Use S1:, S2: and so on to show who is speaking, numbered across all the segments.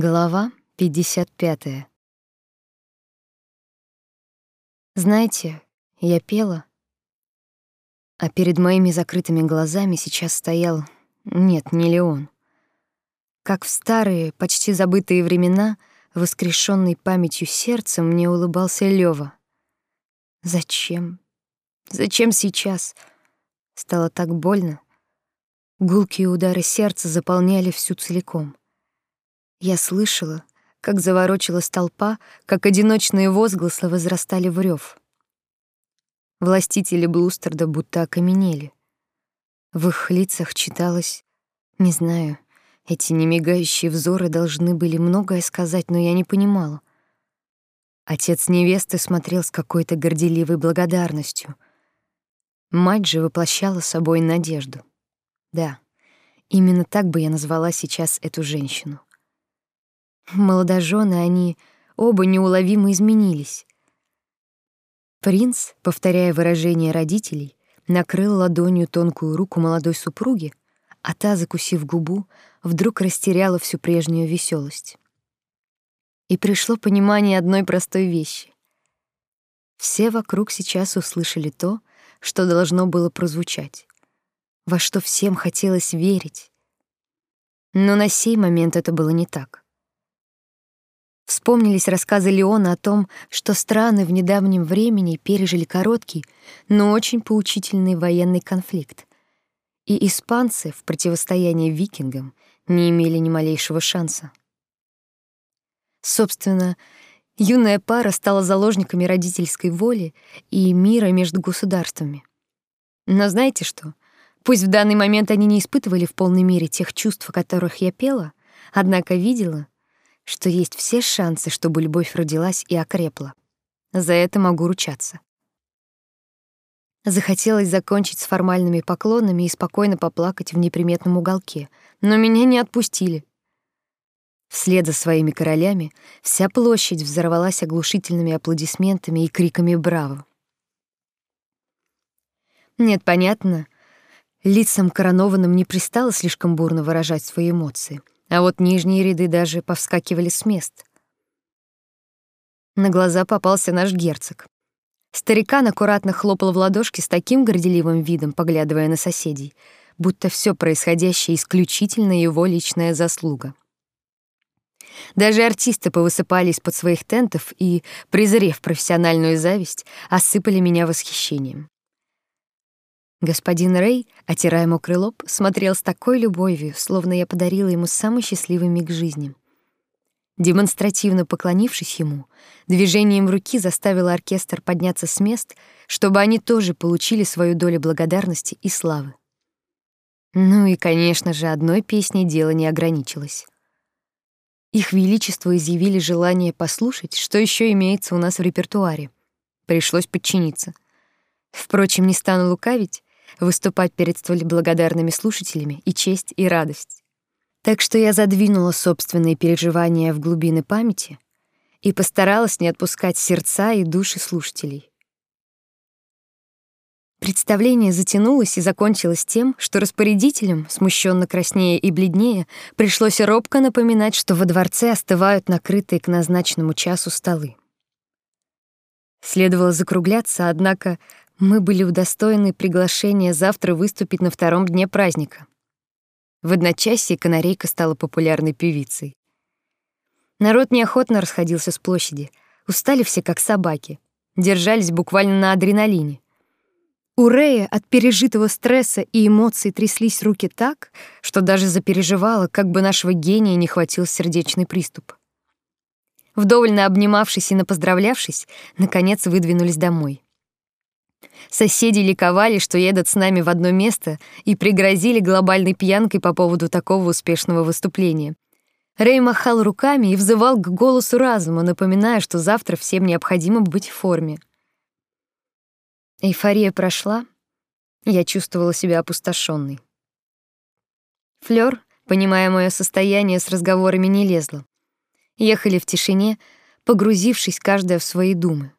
S1: Глава 55. Знаете, я пела, а перед моими закрытыми глазами сейчас стоял, нет, не Леон. Как в старые, почти забытые времена, воскрешенный памятью сердца, мне улыбался Лёва. Зачем? Зачем сейчас? Стало так больно. Гулкие удары сердца заполняли всю целиком. Я слышала, как заворочилась толпа, как одиночные возгласы возрастали в рев. Властители Блустерда будто окаменели. В их лицах читалось, не знаю, эти немигающие взоры должны были многое сказать, но я не понимала. Отец невесты смотрел с какой-то горделивой благодарностью. Мать же воплощала собой надежду. Да, именно так бы я назвала сейчас эту женщину. Молодожены они оба неуловимо изменились. Принц, повторяя выражение родителей, накрыл ладонью тонкую руку молодой супруги, а та, закусив губу, вдруг растеряла всю прежнюю веселость. И пришло понимание одной простой вещи. Все вокруг сейчас услышали то, что должно было прозвучать, во что всем хотелось верить. Но на сей момент это было не так. Вспомнились рассказы Леона о том, что страны в недавнем времени пережили короткий, но очень поучительный военный конфликт. И испанцы в противостоянии викингам не имели ни малейшего шанса. Собственно, юная пара стала заложниками родительской воли и мира между государствами. Но знаете что? Пусть в данный момент они не испытывали в полной мере тех чувств, о которых я пела, однако видела, что есть все шансы, чтобы любовь родилась и окрепла. За это могу ручаться. Захотелось закончить с формальными поклонами и спокойно поплакать в неприметном уголке, но меня не отпустили. Вслед за своими королями вся площадь взорвалась оглушительными аплодисментами и криками «Браво!». Нет, понятно, лицам коронованным не пристало слишком бурно выражать свои эмоции — а вот нижние ряды даже повскакивали с мест. На глаза попался наш герцог. Старикан аккуратно хлопал в ладошки с таким горделивым видом, поглядывая на соседей, будто все происходящее исключительно его личная заслуга. Даже артисты повысыпали из-под своих тентов и, презрев профессиональную зависть, осыпали меня восхищением. Господин Рэй, отирая мокрый лоб, смотрел с такой любовью, словно я подарила ему самый счастливый миг жизни. Демонстративно поклонившись ему, движением руки заставила оркестр подняться с мест, чтобы они тоже получили свою долю благодарности и славы. Ну и, конечно же, одной песней дело не ограничилось. Их величество изъявили желание послушать, что еще имеется у нас в репертуаре. Пришлось подчиниться. Впрочем, не стану лукавить, выступать перед столь благодарными слушателями и честь, и радость. Так что я задвинула собственные переживания в глубины памяти и постаралась не отпускать сердца и души слушателей. Представление затянулось и закончилось тем, что распорядителям, смущенно краснея и бледнее, пришлось робко напоминать, что во дворце остывают накрытые к назначенному часу столы. Следовало закругляться, однако мы были удостоены приглашения завтра выступить на втором дне праздника. В одночасье канарейка стала популярной певицей. Народ неохотно расходился с площади. Устали все как собаки, держались буквально на адреналине. У Рэя от пережитого стресса и эмоций тряслись руки так, что даже запереживала, как бы нашего гения не хватил сердечный приступ. Вдоволь обнимавшись и напоздравлявшись, наконец выдвинулись домой. Соседи ликовали, что едут с нами в одно место, и пригрозили глобальной пьянкой по поводу такого успешного выступления. Рэй махал руками и взывал к голосу разума, напоминая, что завтра всем необходимо быть в форме. Эйфория прошла, я чувствовала себя опустошенной. Флёр, понимая мое состояние, с разговорами не лезла. Ехали в тишине, погрузившись каждая в свои думы.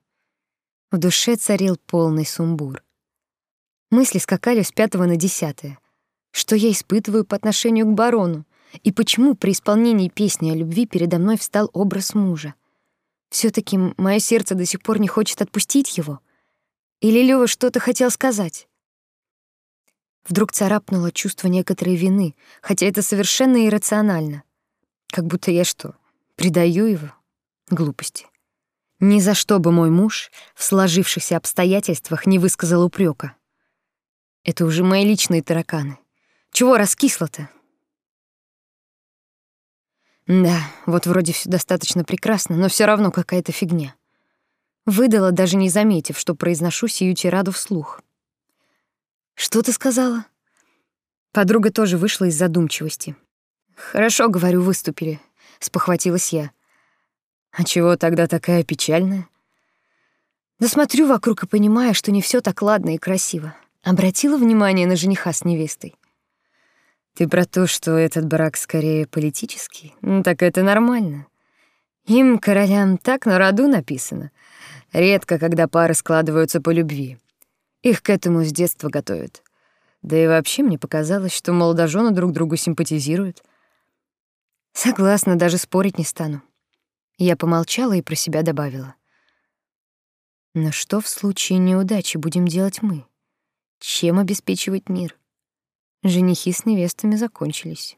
S1: В душе царил полный сумбур. Мысли скакали с пятого на десятое. Что я испытываю по отношению к барону? И почему при исполнении песни о любви передо мной встал образ мужа? все таки мое сердце до сих пор не хочет отпустить его? Или Лёва что-то хотел сказать? Вдруг царапнуло чувство некоторой вины, хотя это совершенно иррационально. Как будто я что, предаю его? Глупости. Ни за что бы мой муж в сложившихся обстоятельствах не высказал упрека. Это уже мои личные тараканы. Чего раскисло-то? Да, вот вроде все достаточно прекрасно, но все равно какая-то фигня. Выдала, даже не заметив, что произношу сию тираду вслух. «Что ты сказала?» Подруга тоже вышла из задумчивости. «Хорошо, — говорю, — выступили», — спохватилась я. «А чего тогда такая печальная?» Да смотрю вокруг и понимаю, что не все так ладно и красиво. Обратила внимание на жениха с невестой. Ты про то, что этот брак скорее политический? Ну, так это нормально. Им, королям, так на роду написано. Редко, когда пары складываются по любви. Их к этому с детства готовят. Да и вообще мне показалось, что молодожены друг другу симпатизируют. Согласна, даже спорить не стану. Я помолчала и про себя добавила. Но что в случае неудачи будем делать мы? Чем обеспечивать мир? Женихи с невестами закончились.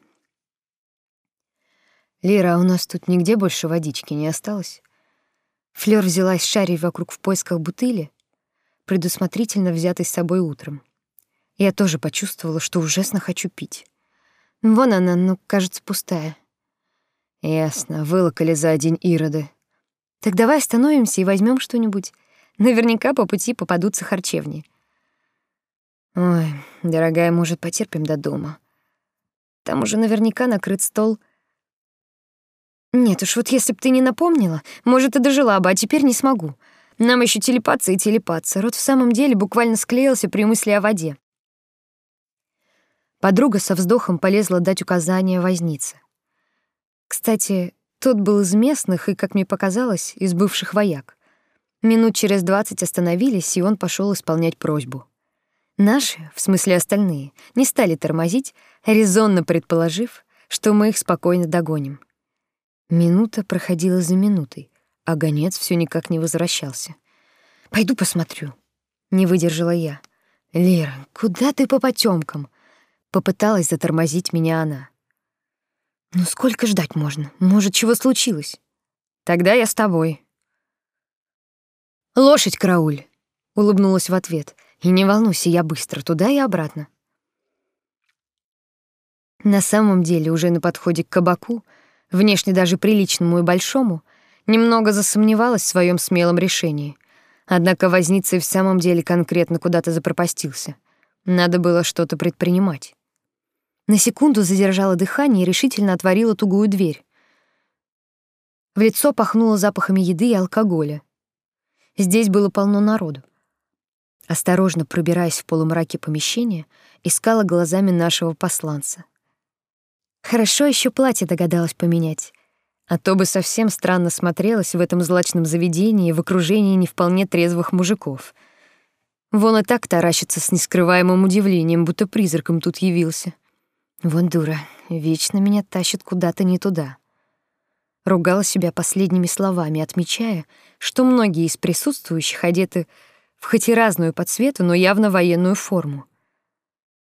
S1: «Лера, а у нас тут нигде больше водички не осталось?» Флёр взялась шарить вокруг в поисках бутыли, предусмотрительно взятой с собой утром. Я тоже почувствовала, что ужасно хочу пить. Вон она, ну, кажется, пустая. Ясно, вылокали за один ироды. Так давай остановимся и возьмем что-нибудь. Наверняка по пути попадутся харчевни. Ой, дорогая, может, потерпим до дома. Там уже наверняка накрыт стол. Нет уж, вот если б ты не напомнила, может, и дожила бы, а теперь не смогу. Нам еще телепаться и телепаться. Рот в самом деле буквально склеился при мысли о воде. Подруга со вздохом полезла дать указания вознице. Кстати, тот был из местных и, как мне показалось, из бывших вояк. Минут через двадцать остановились, и он пошел исполнять просьбу. Наши, в смысле остальные, не стали тормозить, резонно предположив, что мы их спокойно догоним. Минута проходила за минутой, а гонец все никак не возвращался. «Пойду посмотрю», — не выдержала я. «Лера, куда ты по потёмкам?» Попыталась затормозить меня она. «Ну сколько ждать можно? Может, чего случилось?» «Тогда я с тобой». «Лошадь, карауль!» — улыбнулась в ответ. И не волнуйся, я быстро туда и обратно. На самом деле, уже на подходе к кабаку, внешне даже приличному и большому, немного засомневалась в своем смелом решении. Однако возница и в самом деле конкретно куда-то запропастился. Надо было что-то предпринимать. На секунду задержала дыхание и решительно отворила тугую дверь. В лицо пахнуло запахами еды и алкоголя. Здесь было полно народу. Осторожно пробираясь в полумраке помещения, искала глазами нашего посланца. Хорошо еще платье догадалась поменять, а то бы совсем странно смотрелась в этом злачном заведении в окружении не вполне трезвых мужиков. Вон и так таращится с нескрываемым удивлением, будто призраком тут явился. Вон дура, вечно меня тащит куда-то не туда. Ругала себя последними словами, отмечая, что многие из присутствующих одеты в хоть и разную по цвету, но явно военную форму.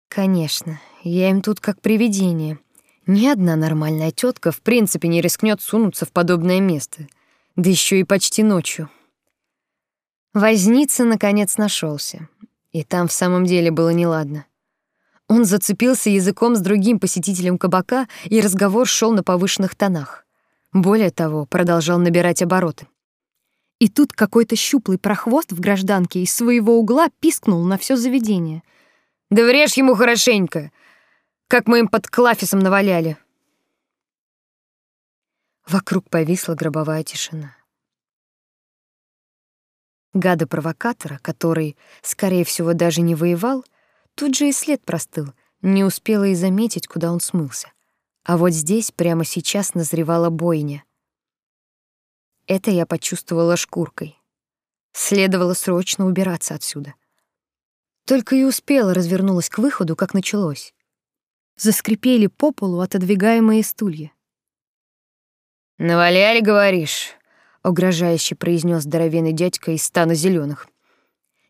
S1: Конечно, я им тут как привидение. Ни одна нормальная тетка в принципе не рискнет сунуться в подобное место, да еще и почти ночью. Возница наконец нашелся, и там в самом деле было неладно. Он зацепился языком с другим посетителем кабака, и разговор шел на повышенных тонах. Более того, продолжал набирать обороты. И тут какой-то щуплый прохвост в гражданке из своего угла пискнул на все заведение. «Да врежь ему хорошенько, как мы им под клафисом наваляли!» Вокруг повисла гробовая тишина. Гада-провокатора, который, скорее всего, даже не воевал, тут же и след простыл, не успела и заметить, куда он смылся. А вот здесь прямо сейчас назревала бойня — это я почувствовала шкуркой. Следовало срочно убираться отсюда. Только и успела развернулась к выходу, как началось. заскрипели по полу отодвигаемые стулья.
S2: «Наваляли, говоришь?»
S1: — угрожающе произнес здоровенный дядька из стана зеленых.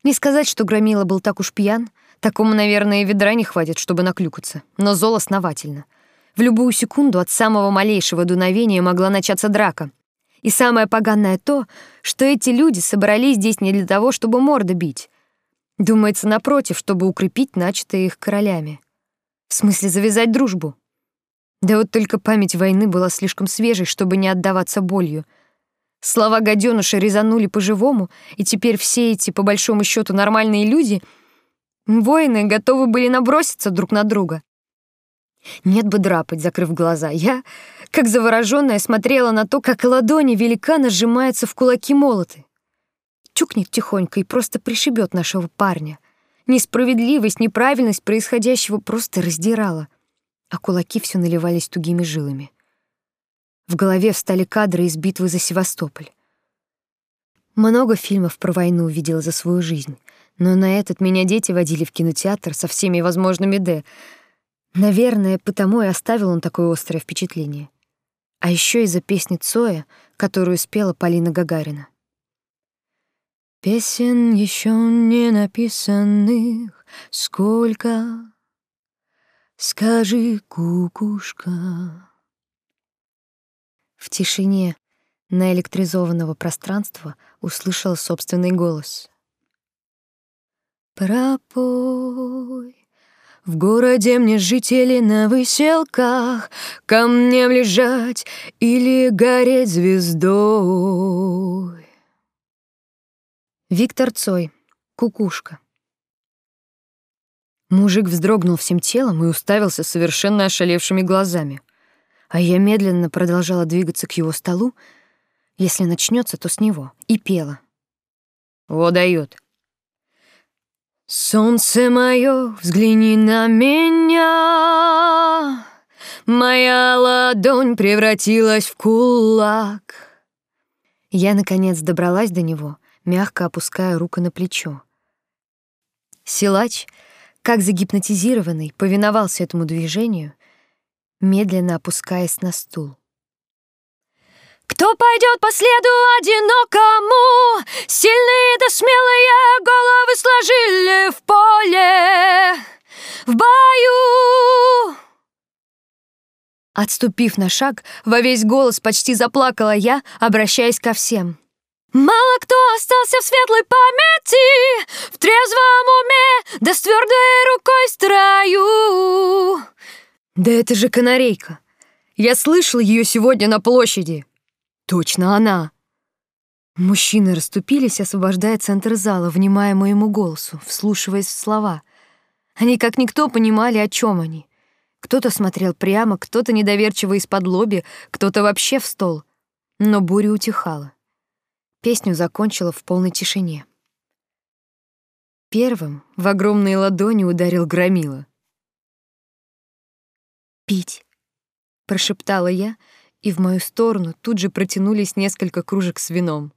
S1: Не сказать, что Громила был так уж пьян, такому, наверное, ведра не хватит, чтобы наклюкаться, но зол основательно. В любую секунду от самого малейшего дуновения могла начаться драка. И самое поганое то, что эти люди собрались здесь не для того, чтобы морды бить. Думается, напротив, чтобы укрепить начатое их королями. В смысле завязать дружбу. Да вот только память войны была слишком свежей, чтобы не отдаваться болью. Слова гадёныша резанули по-живому, и теперь все эти, по большому счету, нормальные люди, воины, готовы были наброситься друг на друга. Нет бы драпать, закрыв глаза. Я, как заворожённая, смотрела на то, как ладони великана сжимаются в кулаки молоты. Чукнет тихонько и просто пришибет нашего парня. Несправедливость, неправильность происходящего просто раздирала, а кулаки все наливались тугими жилами. В голове встали кадры из битвы за Севастополь. Много фильмов про войну увидела за свою жизнь, но на этот меня дети водили в кинотеатр со всеми возможными «Д», Наверное, потому и оставил он такое острое впечатление. А еще из-за песни Цоя, которую спела Полина Гагарина. Песен еще не написанных сколько, Скажи, кукушка. В тишине наэлектризованного пространства услышала собственный голос. Пропой в городе мне жители на выселках, Камнем лежать или гореть звездой. Виктор Цой. Кукушка. Мужик вздрогнул всем телом и уставился совершенно ошалевшими глазами. А я медленно продолжала двигаться к его столу, если начнется, то с него, и пела. «Во. Солнце мое, взгляни на меня. Моя ладонь превратилась в кулак. Я, наконец, добралась до него, мягко опуская руку на плечо. Силач, как загипнотизированный, повиновался этому движению, медленно опускаясь на стул. Кто пойдет по следу одинокому? Сильные да смелые головы сложили в поле, в бою. Отступив на шаг, во весь голос почти заплакала я, обращаясь ко всем. Мало кто остался в светлой памяти, в трезвом уме, да с твердой рукой строю. Да это же канарейка. Я слышал ее сегодня на площади. Точно она. Мужчины расступились, освобождая центр зала, внимая моему голосу, вслушиваясь в слова. Они как никто понимали, о чем они. Кто-то смотрел прямо, кто-то недоверчиво из-под лоби, кто-то вообще в стол. Но буря утихала. Песню закончила в полной тишине. Первым в огромные ладони ударил громила. «Пить», — прошептала я, — и в мою сторону тут же протянулись несколько кружек с вином.